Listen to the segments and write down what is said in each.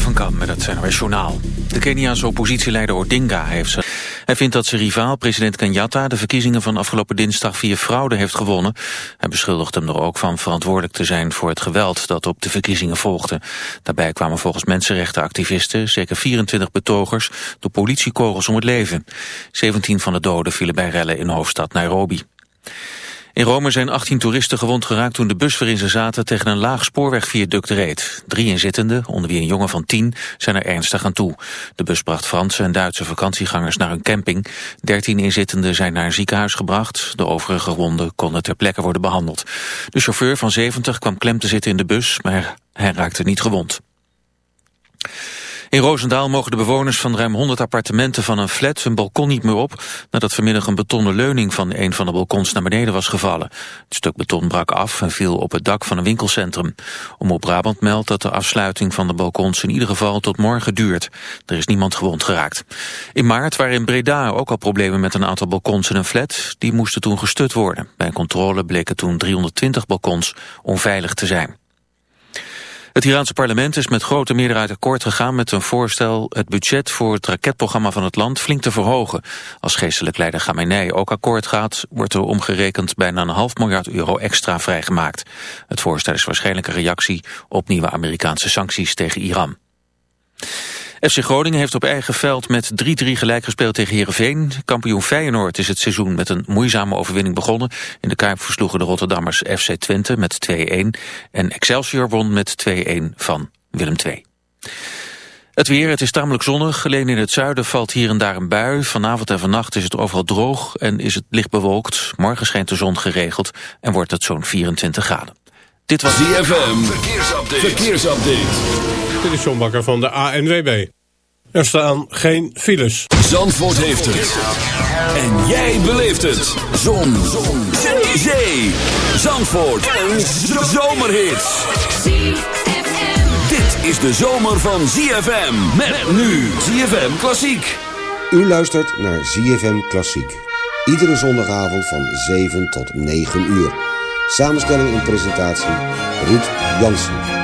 Van met het Journaal. De Keniaanse oppositieleider Odinga heeft ze... Hij vindt dat zijn rivaal, president Kenyatta, de verkiezingen van afgelopen dinsdag via fraude heeft gewonnen. Hij beschuldigt hem er ook van verantwoordelijk te zijn voor het geweld dat op de verkiezingen volgde. Daarbij kwamen volgens mensenrechtenactivisten, zeker 24 betogers, door politiekogels om het leven. 17 van de doden vielen bij rellen in hoofdstad Nairobi. In Rome zijn 18 toeristen gewond geraakt toen de bus waarin ze zaten tegen een laag spoorwegviaduct reed. Drie inzittenden, onder wie een jongen van 10, zijn er ernstig aan toe. De bus bracht Franse en Duitse vakantiegangers naar een camping. 13 inzittenden zijn naar een ziekenhuis gebracht. De overige gewonden konden ter plekke worden behandeld. De chauffeur van 70 kwam klem te zitten in de bus, maar hij raakte niet gewond. In Roosendaal mogen de bewoners van ruim 100 appartementen van een flat hun balkon niet meer op nadat vanmiddag een betonnen leuning van een van de balkons naar beneden was gevallen. Het stuk beton brak af en viel op het dak van een winkelcentrum. Omroep Brabant meldt dat de afsluiting van de balkons in ieder geval tot morgen duurt. Er is niemand gewond geraakt. In maart waren in Breda ook al problemen met een aantal balkons in een flat. Die moesten toen gestut worden. Bij een controle bleken toen 320 balkons onveilig te zijn. Het Iraanse parlement is met grote meerderheid akkoord gegaan met een voorstel het budget voor het raketprogramma van het land flink te verhogen. Als geestelijk leider Khamenei ook akkoord gaat, wordt er omgerekend bijna een half miljard euro extra vrijgemaakt. Het voorstel is waarschijnlijk een reactie op nieuwe Amerikaanse sancties tegen Iran. FC Groningen heeft op eigen veld met 3-3 gelijk gespeeld tegen Heerenveen. Kampioen Feyenoord is het seizoen met een moeizame overwinning begonnen. In de Kuip versloegen de Rotterdammers FC Twente met 2-1. En Excelsior won met 2-1 van Willem II. Het weer, het is tamelijk zonnig. Alleen in het zuiden valt hier en daar een bui. Vanavond en vannacht is het overal droog en is het licht bewolkt. Morgen schijnt de zon geregeld en wordt het zo'n 24 graden. Dit was ZFM. Verkeersupdate. Verkeersupdate. Dit is John Bakker van de ANWB. Er staan geen files. Zandvoort heeft het. En jij beleeft het. Zon. Zon. Zee. Zandvoort. Een zomerhit. Dit is de zomer van ZFM. Met nu ZFM Klassiek. U luistert naar ZFM Klassiek. Iedere zondagavond van 7 tot 9 uur. Samenstelling en presentatie Ruud Jansen.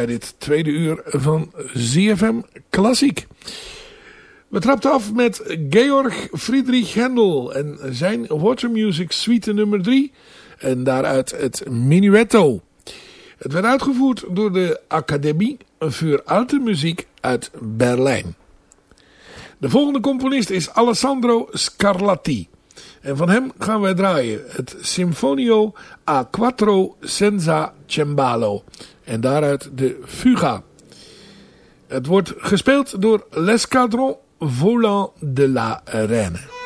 Bij dit tweede uur van ZFM Klassiek. We trapten af met Georg Friedrich Händel en zijn Water Music Suite nummer 3 en daaruit het Minuetto. Het werd uitgevoerd door de Academie voor Alte Muziek uit Berlijn. De volgende componist is Alessandro Scarlatti. En van hem gaan wij draaien het Sinfonio a quattro senza cembalo. En daaruit de Fuga. Het wordt gespeeld door L'Escadron Volant de la Reine.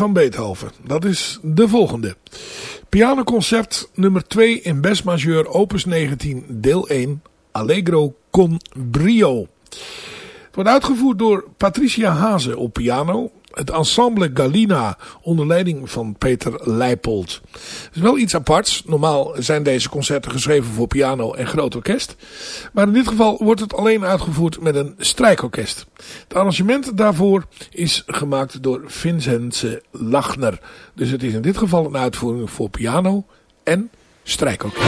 Van Beethoven. Dat is de volgende. Pianoconcert nummer 2 in Bes majeur opus 19 deel 1 Allegro con brio. Het wordt uitgevoerd door Patricia Hazen op piano het ensemble Galina onder leiding van Peter Leipold. Het is wel iets aparts. Normaal zijn deze concerten geschreven voor piano en groot orkest. Maar in dit geval wordt het alleen uitgevoerd met een strijkorkest. Het arrangement daarvoor is gemaakt door Vincenze Lachner. Dus het is in dit geval een uitvoering voor piano en strijkorkest.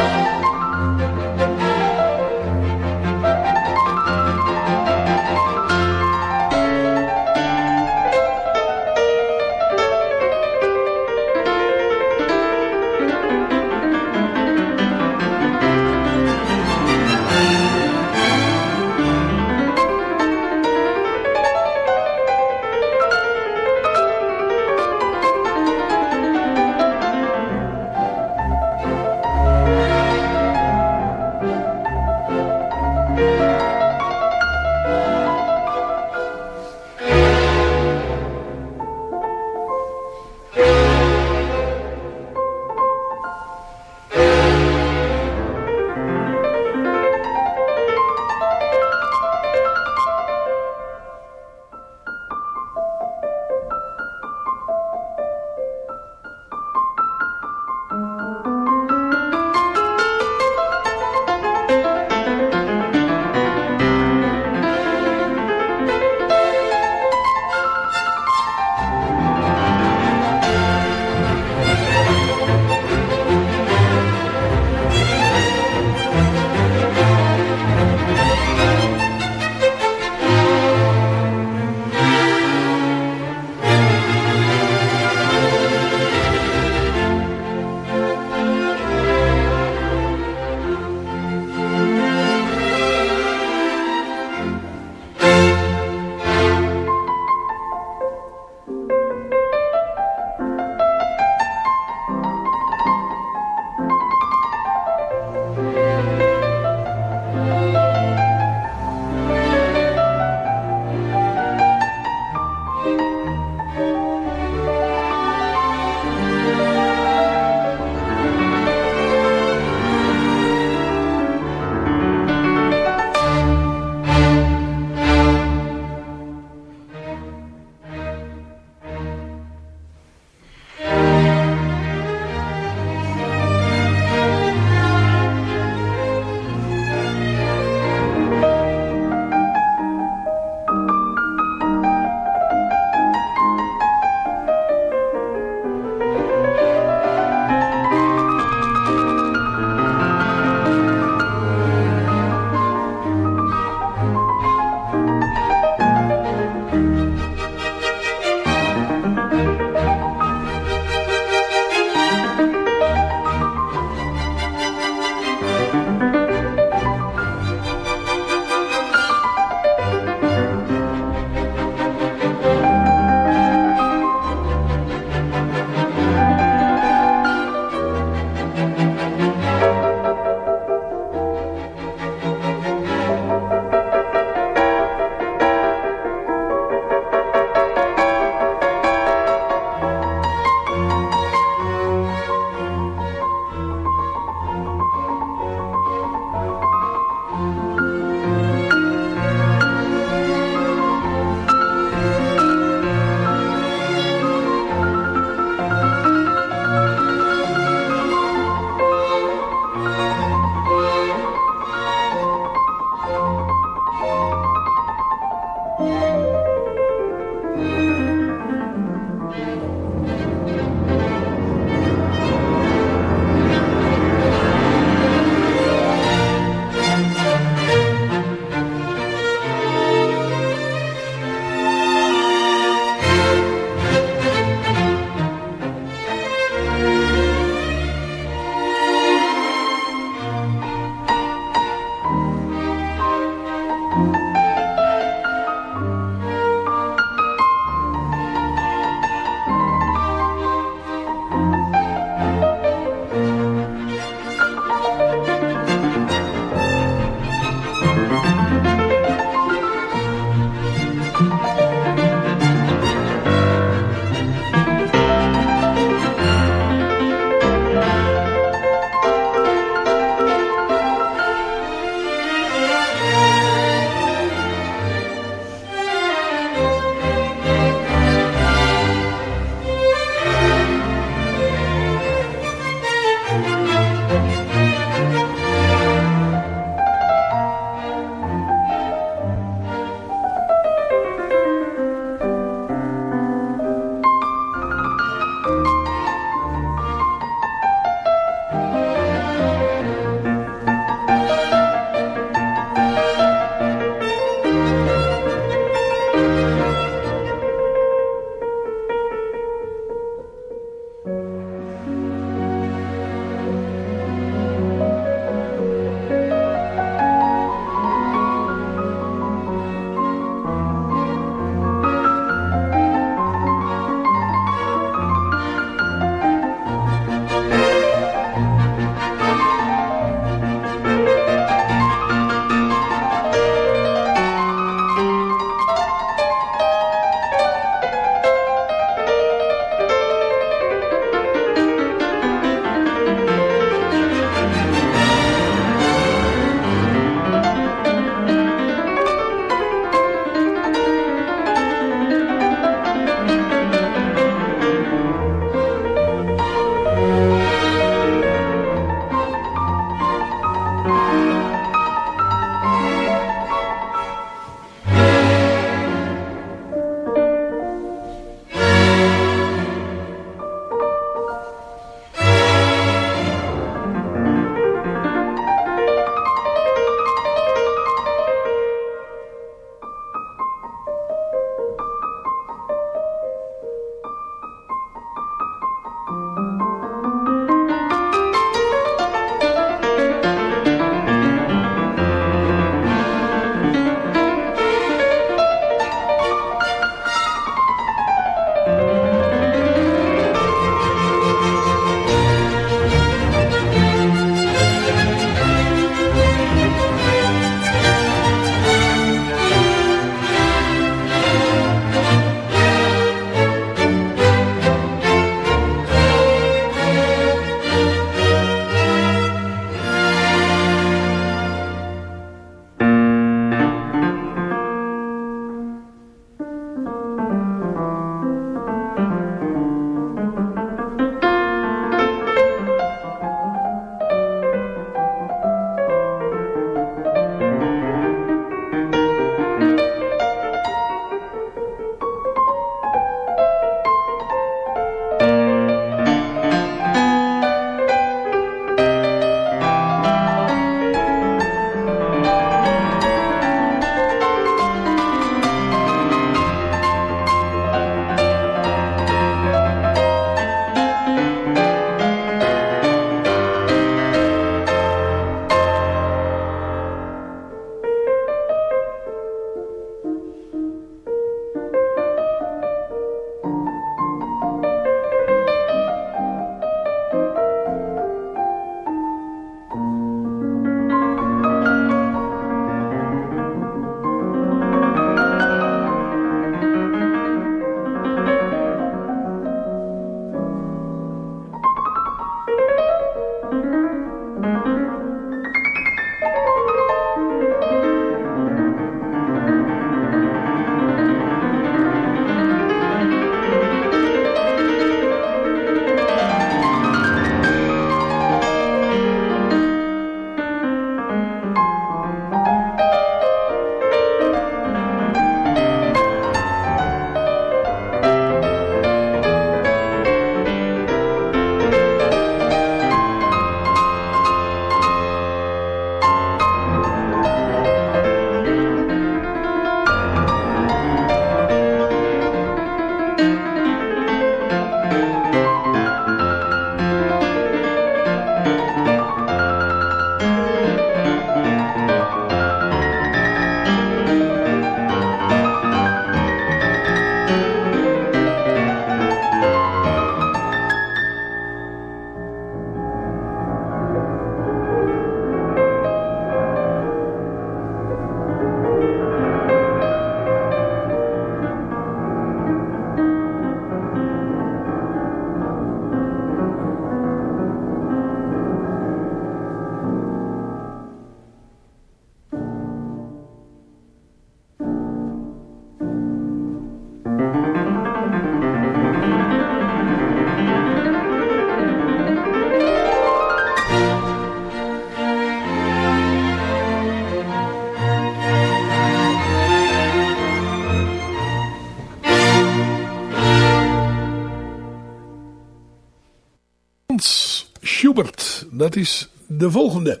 Dat is de volgende.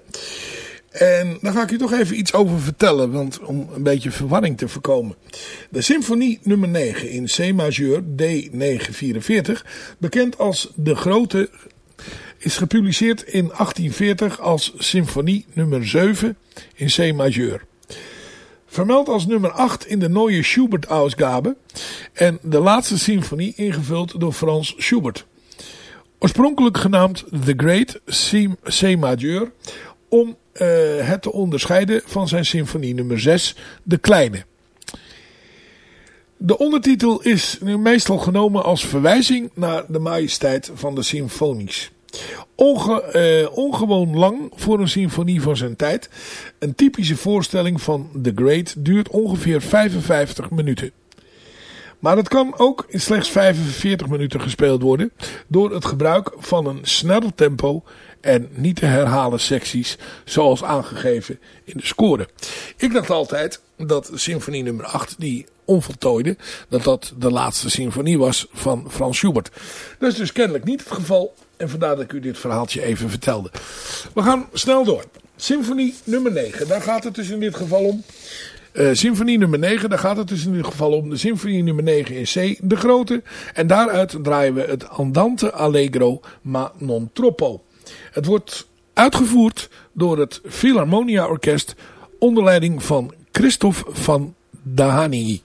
En daar ga ik u toch even iets over vertellen, want om een beetje verwarring te voorkomen. De symfonie nummer 9 in C majeur D944, bekend als De Grote, is gepubliceerd in 1840 als symfonie nummer 7 in C majeur. Vermeld als nummer 8 in de Neue Schubert-ausgabe en de laatste symfonie ingevuld door Frans Schubert. Oorspronkelijk genaamd The Great C Majeur om uh, het te onderscheiden van zijn symfonie nummer 6, De Kleine. De ondertitel is nu meestal genomen als verwijzing naar de majesteit van de symfonies. Uh, ongewoon lang voor een symfonie van zijn tijd. Een typische voorstelling van The Great duurt ongeveer 55 minuten. Maar het kan ook in slechts 45 minuten gespeeld worden door het gebruik van een sneller tempo en niet te herhalen secties zoals aangegeven in de score. Ik dacht altijd dat symfonie nummer 8, die onvoltooide, dat dat de laatste symfonie was van Frans Schubert. Dat is dus kennelijk niet het geval en vandaar dat ik u dit verhaaltje even vertelde. We gaan snel door. Symfonie nummer 9, daar gaat het dus in dit geval om. Uh, symfonie nummer 9, daar gaat het dus in dit geval om. De symfonie nummer 9 in C, de grote. En daaruit draaien we het Andante Allegro ma non troppo. Het wordt uitgevoerd door het Philharmonia Orkest onder leiding van Christophe van Dahani.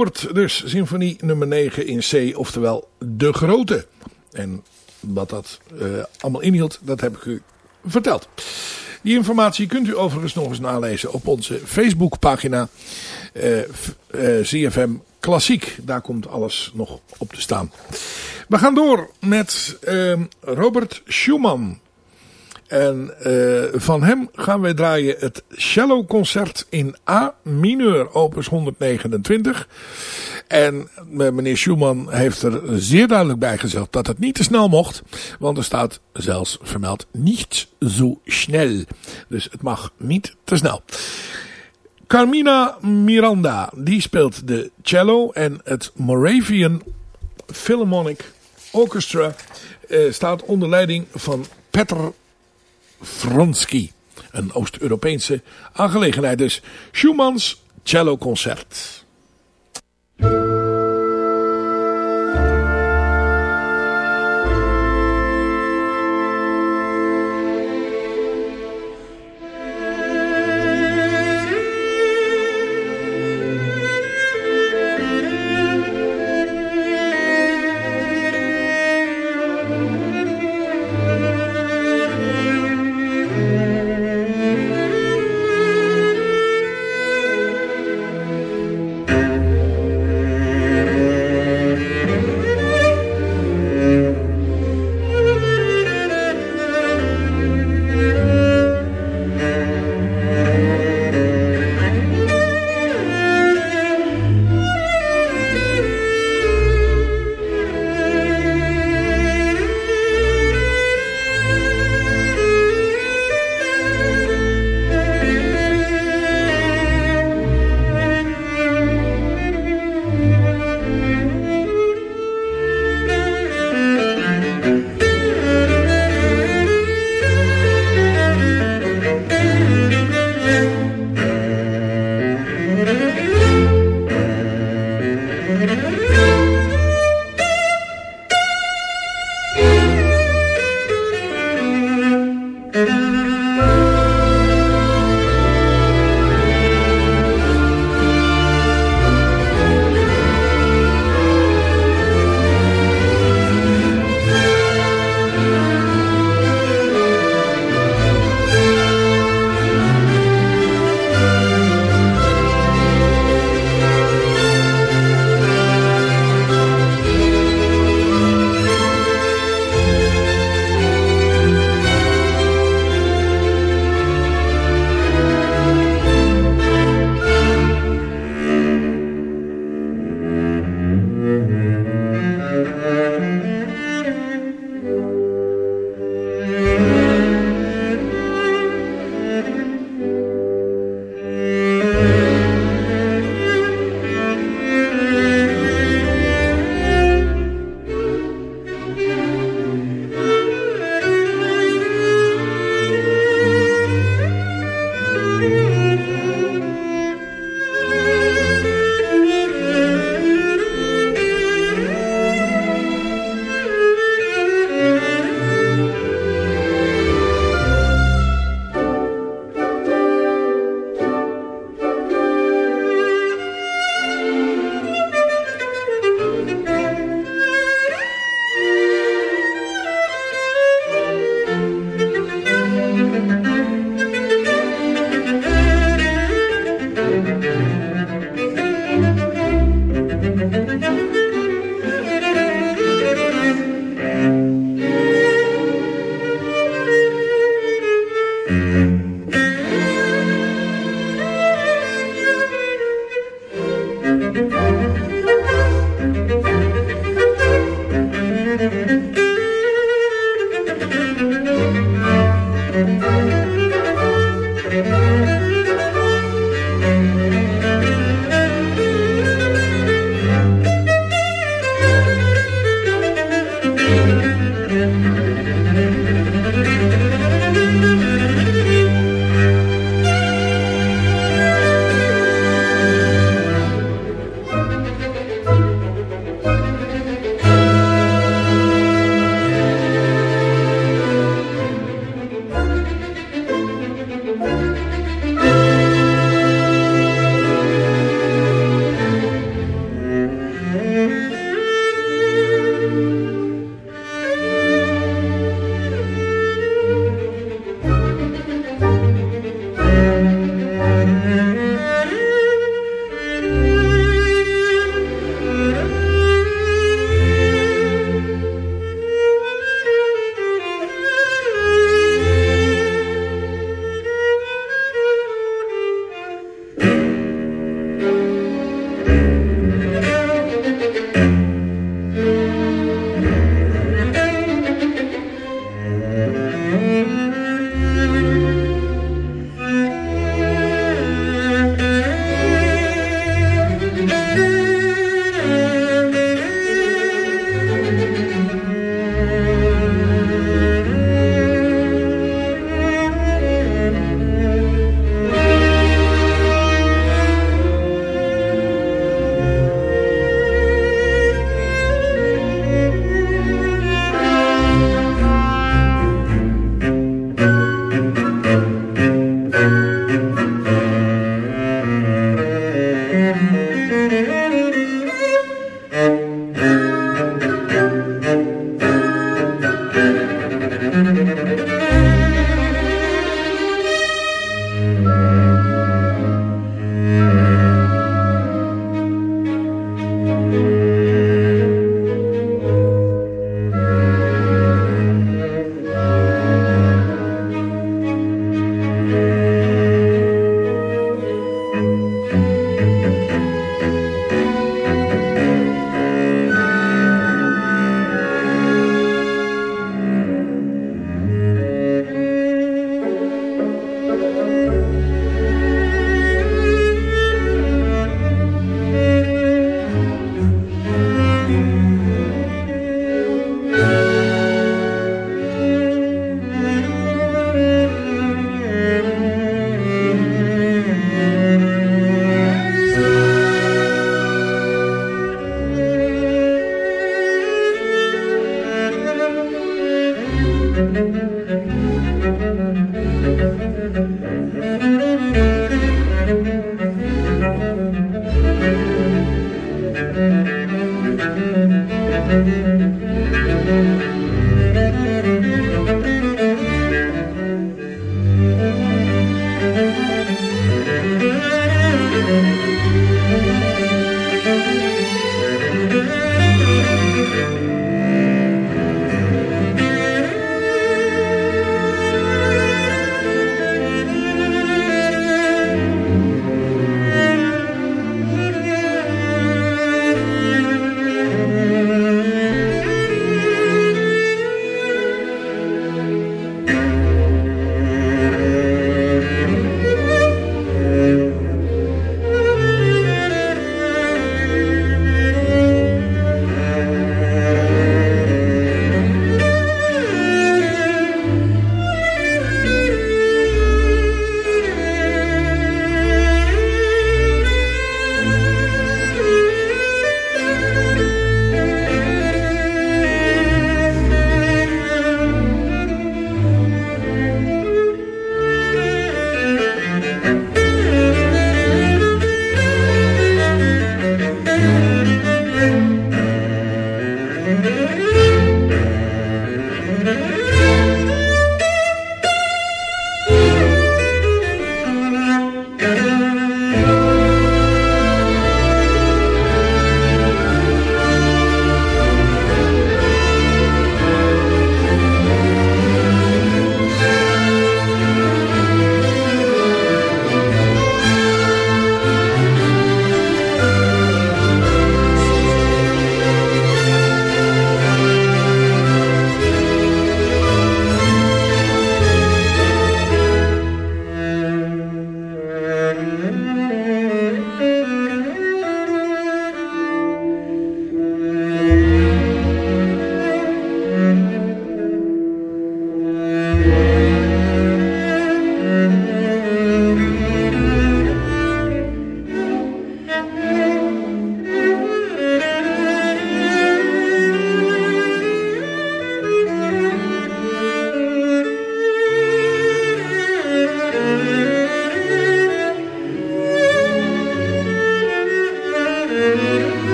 Schubert dus, symfonie nummer 9 in C, oftewel De Grote. En wat dat uh, allemaal inhield, dat heb ik u verteld. Die informatie kunt u overigens nog eens nalezen op onze Facebookpagina uh, uh, CFM Klassiek. Daar komt alles nog op te staan. We gaan door met uh, Robert Schumann. En uh, van hem gaan wij draaien het cello concert in A mineur, opus 129. En meneer Schumann heeft er zeer duidelijk bij gezegd dat het niet te snel mocht. Want er staat zelfs vermeld niet zo snel. Dus het mag niet te snel. Carmina Miranda, die speelt de cello en het Moravian Philharmonic Orchestra uh, staat onder leiding van Petr Vronsky. Een Oost-Europese aangelegenheid dus. Schumanns cello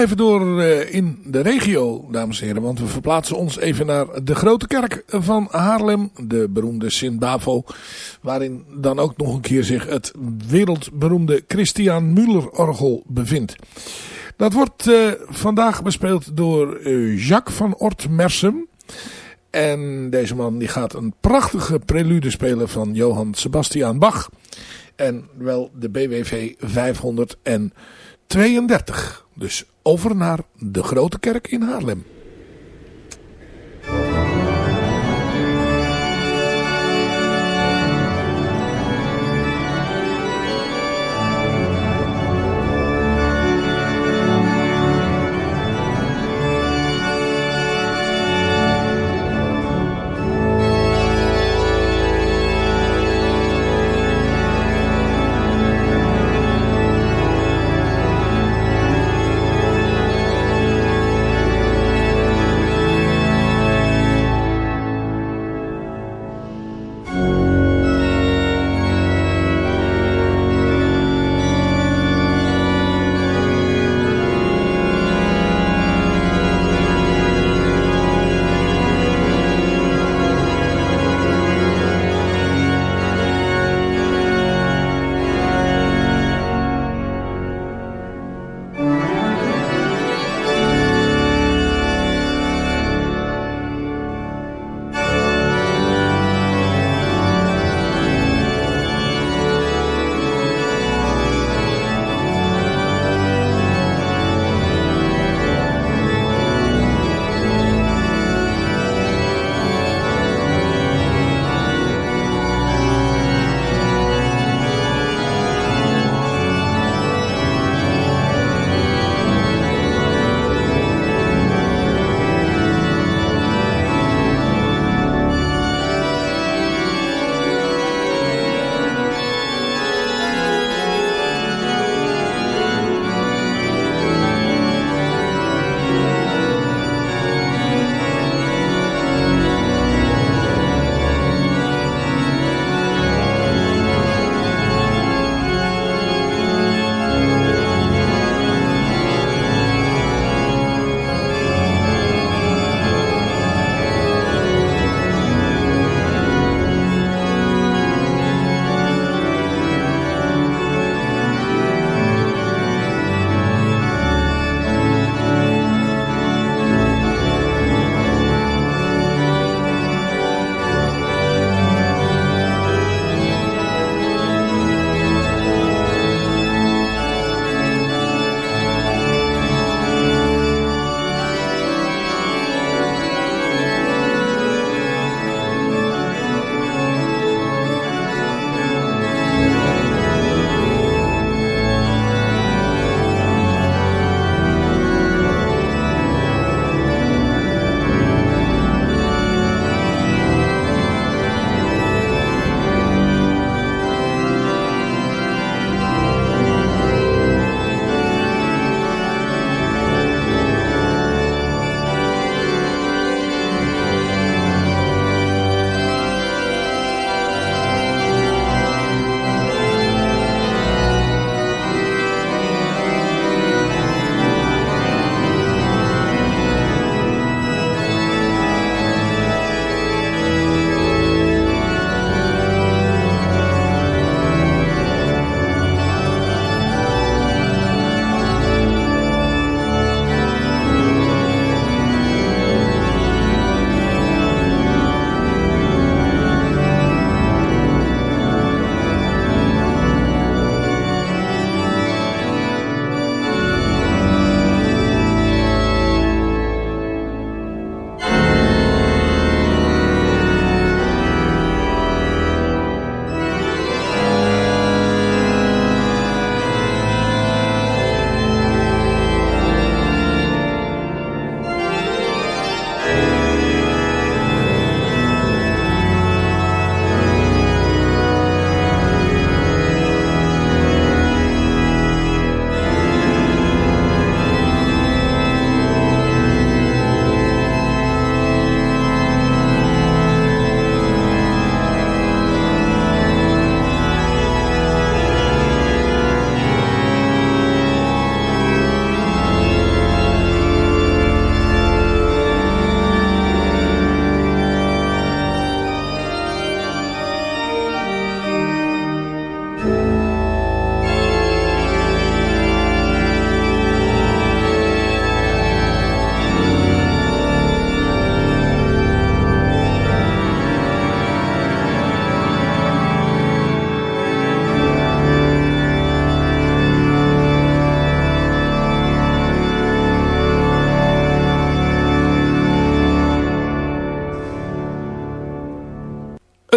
even door uh, in de regio, dames en heren. Want we verplaatsen ons even naar de Grote Kerk van Haarlem. De beroemde Sint-Bavo. Waarin dan ook nog een keer zich het wereldberoemde Christian Müller-orgel bevindt. Dat wordt uh, vandaag bespeeld door uh, Jacques van Ort-Mersum. En deze man die gaat een prachtige prelude spelen van Johann Sebastian Bach. En wel de BWV 532. Dus over naar de Grote Kerk in Haarlem.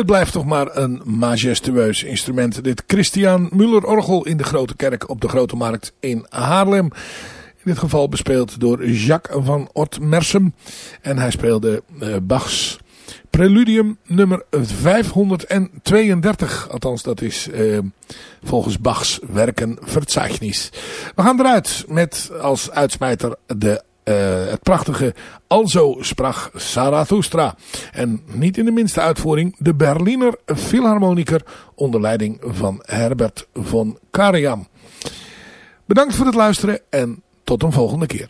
Het blijft toch maar een majestueus instrument. Dit Christian Muller orgel in de Grote Kerk op de Grote Markt in Haarlem. In dit geval bespeeld door Jacques van Ortmersum. En hij speelde uh, Bachs Preludium nummer 532. Althans, dat is uh, volgens Bachs werken Verzeichnis. We gaan eruit met als uitsmijter de uh, het prachtige Alzo sprach Zarathustra. En niet in de minste uitvoering de Berliner Philharmoniker onder leiding van Herbert von Karajan. Bedankt voor het luisteren en tot een volgende keer.